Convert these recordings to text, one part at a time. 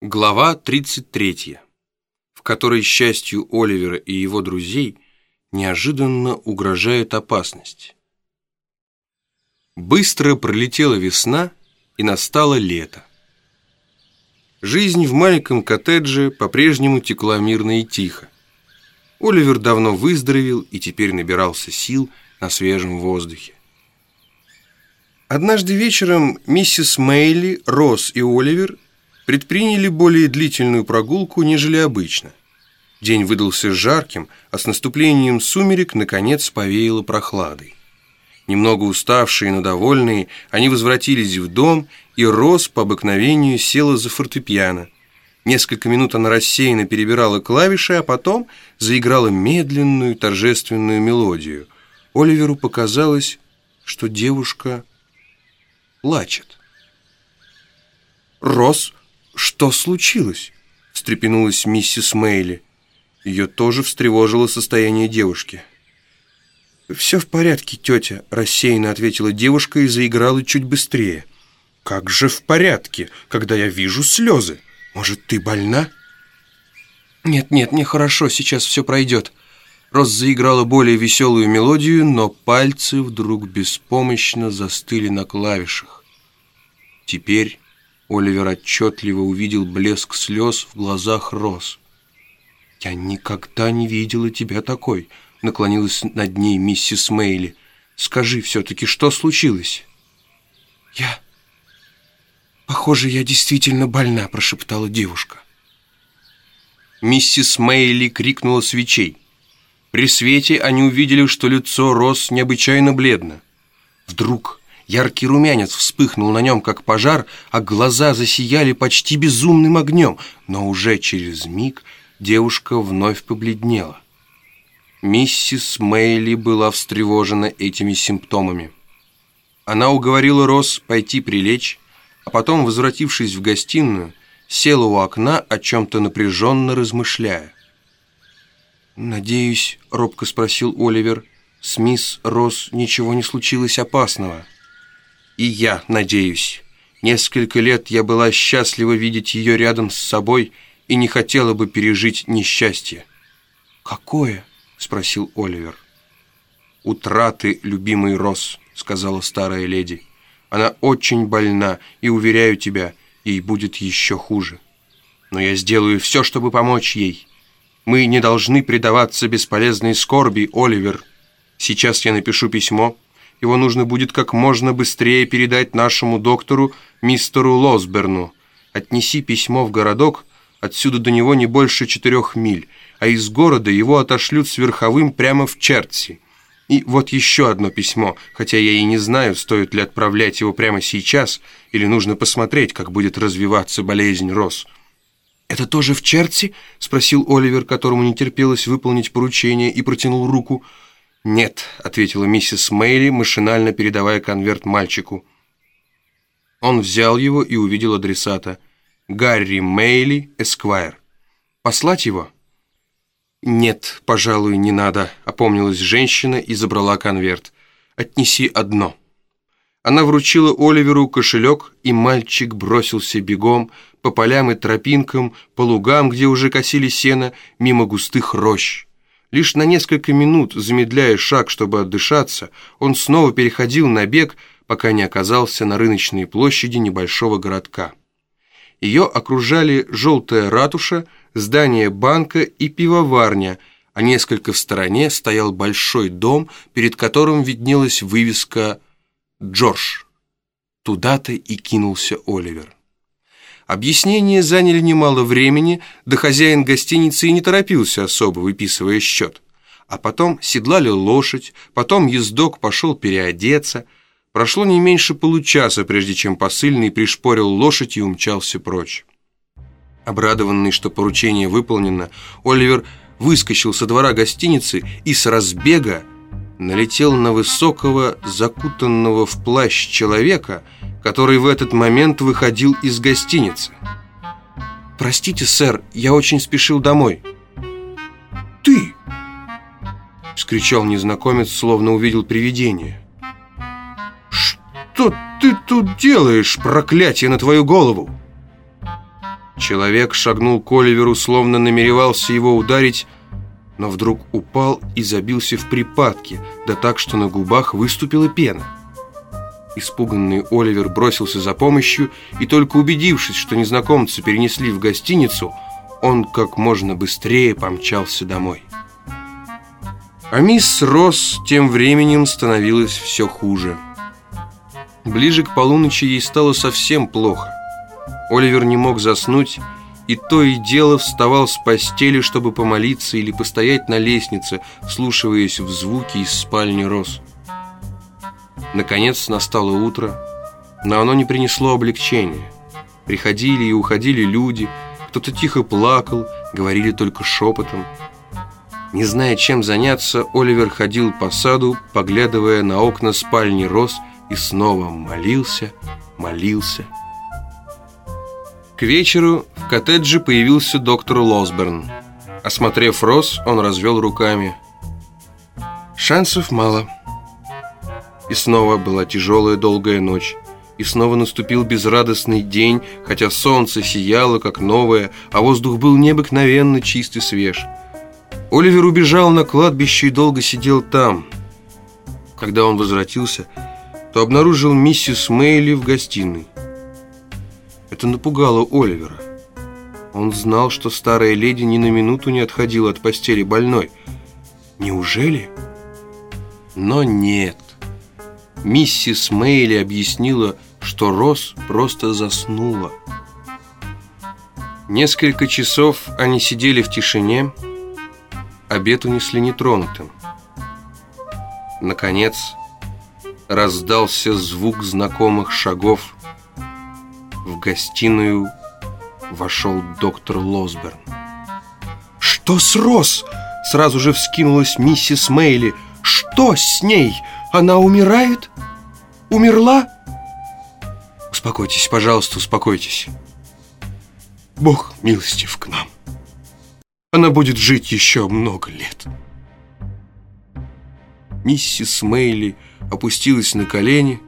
Глава 33, в которой счастью Оливера и его друзей неожиданно угрожает опасность. Быстро пролетела весна, и настало лето. Жизнь в маленьком коттедже по-прежнему текла мирно и тихо. Оливер давно выздоровел и теперь набирался сил на свежем воздухе. Однажды вечером миссис Мейли, Росс и Оливер предприняли более длительную прогулку, нежели обычно. День выдался жарким, а с наступлением сумерек, наконец, повеяло прохладой. Немного уставшие, но довольные, они возвратились в дом, и Рос по обыкновению села за фортепиано. Несколько минут она рассеянно перебирала клавиши, а потом заиграла медленную, торжественную мелодию. Оливеру показалось, что девушка плачет. Рос «Что случилось?» – встрепенулась миссис Мейли. Ее тоже встревожило состояние девушки. «Все в порядке, тетя», – рассеянно ответила девушка и заиграла чуть быстрее. «Как же в порядке, когда я вижу слезы? Может, ты больна?» «Нет-нет, нехорошо, сейчас все пройдет». Рос заиграла более веселую мелодию, но пальцы вдруг беспомощно застыли на клавишах. Теперь Оливер отчетливо увидел блеск слез в глазах Роз. «Я никогда не видела тебя такой», — наклонилась над ней миссис Мейли. «Скажи все-таки, что случилось?» «Я... Похоже, я действительно больна», — прошептала девушка. Миссис Мейли крикнула свечей. При свете они увидели, что лицо Роз необычайно бледно. Вдруг Яркий румянец вспыхнул на нем, как пожар, а глаза засияли почти безумным огнем, но уже через миг девушка вновь побледнела. Миссис Мейли была встревожена этими симптомами. Она уговорила Росс пойти прилечь, а потом, возвратившись в гостиную, села у окна, о чем-то напряженно размышляя. «Надеюсь», — робко спросил Оливер, — «с мисс Росс ничего не случилось опасного». И я надеюсь. Несколько лет я была счастлива видеть ее рядом с собой и не хотела бы пережить несчастье. «Какое?» — спросил Оливер. «Утраты, любимый Росс», — сказала старая леди. «Она очень больна, и, уверяю тебя, ей будет еще хуже. Но я сделаю все, чтобы помочь ей. Мы не должны предаваться бесполезной скорби, Оливер. Сейчас я напишу письмо» Его нужно будет как можно быстрее передать нашему доктору, мистеру Лосберну. Отнеси письмо в городок, отсюда до него не больше четырех миль, а из города его отошлют с верховым прямо в Черти. И вот еще одно письмо, хотя я и не знаю, стоит ли отправлять его прямо сейчас, или нужно посмотреть, как будет развиваться болезнь Рос. «Это тоже в Черти?» — спросил Оливер, которому не терпелось выполнить поручение, и протянул руку — «Нет», — ответила миссис Мейли, машинально передавая конверт мальчику. Он взял его и увидел адресата. «Гарри Мейли, Эсквайр». «Послать его?» «Нет, пожалуй, не надо», — опомнилась женщина и забрала конверт. «Отнеси одно». Она вручила Оливеру кошелек, и мальчик бросился бегом по полям и тропинкам, по лугам, где уже косили сено, мимо густых рощ. Лишь на несколько минут, замедляя шаг, чтобы отдышаться, он снова переходил на бег, пока не оказался на рыночной площади небольшого городка. Ее окружали желтая ратуша, здание банка и пивоварня, а несколько в стороне стоял большой дом, перед которым виднелась вывеска «Джордж». Туда-то и кинулся Оливер. Объяснения заняли немало времени, да хозяин гостиницы и не торопился особо, выписывая счет. А потом седлали лошадь, потом ездок пошел переодеться. Прошло не меньше получаса, прежде чем посыльный пришпорил лошадь и умчался прочь. Обрадованный, что поручение выполнено, Оливер выскочил со двора гостиницы и с разбега налетел на высокого, закутанного в плащ человека – который в этот момент выходил из гостиницы. «Простите, сэр, я очень спешил домой». «Ты!» — вскричал незнакомец, словно увидел привидение. «Что ты тут делаешь, проклятие на твою голову?» Человек шагнул к Оливеру, словно намеревался его ударить, но вдруг упал и забился в припадке, да так, что на губах выступила пена. Испуганный Оливер бросился за помощью, и только убедившись, что незнакомца перенесли в гостиницу, он как можно быстрее помчался домой. А мисс Росс тем временем становилась все хуже. Ближе к полуночи ей стало совсем плохо. Оливер не мог заснуть, и то и дело вставал с постели, чтобы помолиться или постоять на лестнице, вслушиваясь в звуки из спальни Росс. Наконец настало утро, но оно не принесло облегчения. Приходили и уходили люди, кто-то тихо плакал, говорили только шепотом. Не зная, чем заняться, Оливер ходил по саду, поглядывая на окна спальни Рос и снова молился, молился. К вечеру в коттедже появился доктор Лосберн. Осмотрев Рос, он развел руками. «Шансов мало». И снова была тяжелая долгая ночь. И снова наступил безрадостный день, хотя солнце сияло, как новое, а воздух был необыкновенно чист и свеж. Оливер убежал на кладбище и долго сидел там. Когда он возвратился, то обнаружил миссис Мейли в гостиной. Это напугало Оливера. Он знал, что старая леди ни на минуту не отходила от постели больной. Неужели? Но нет. Миссис Мейли объяснила, что Росс просто заснула. Несколько часов они сидели в тишине, обед унесли нетронутым. Наконец раздался звук знакомых шагов. В гостиную вошел доктор Лосберн. «Что с Росс?» Сразу же вскинулась миссис Мейли. «Что с ней? Она умирает? Умерла?» «Успокойтесь, пожалуйста, успокойтесь. Бог милостив к нам». Она будет жить еще много лет. Миссис Мейли опустилась на колени.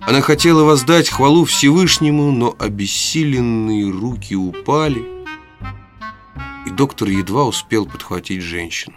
Она хотела воздать хвалу Всевышнему, но обессиленные руки упали, и доктор едва успел подхватить женщину.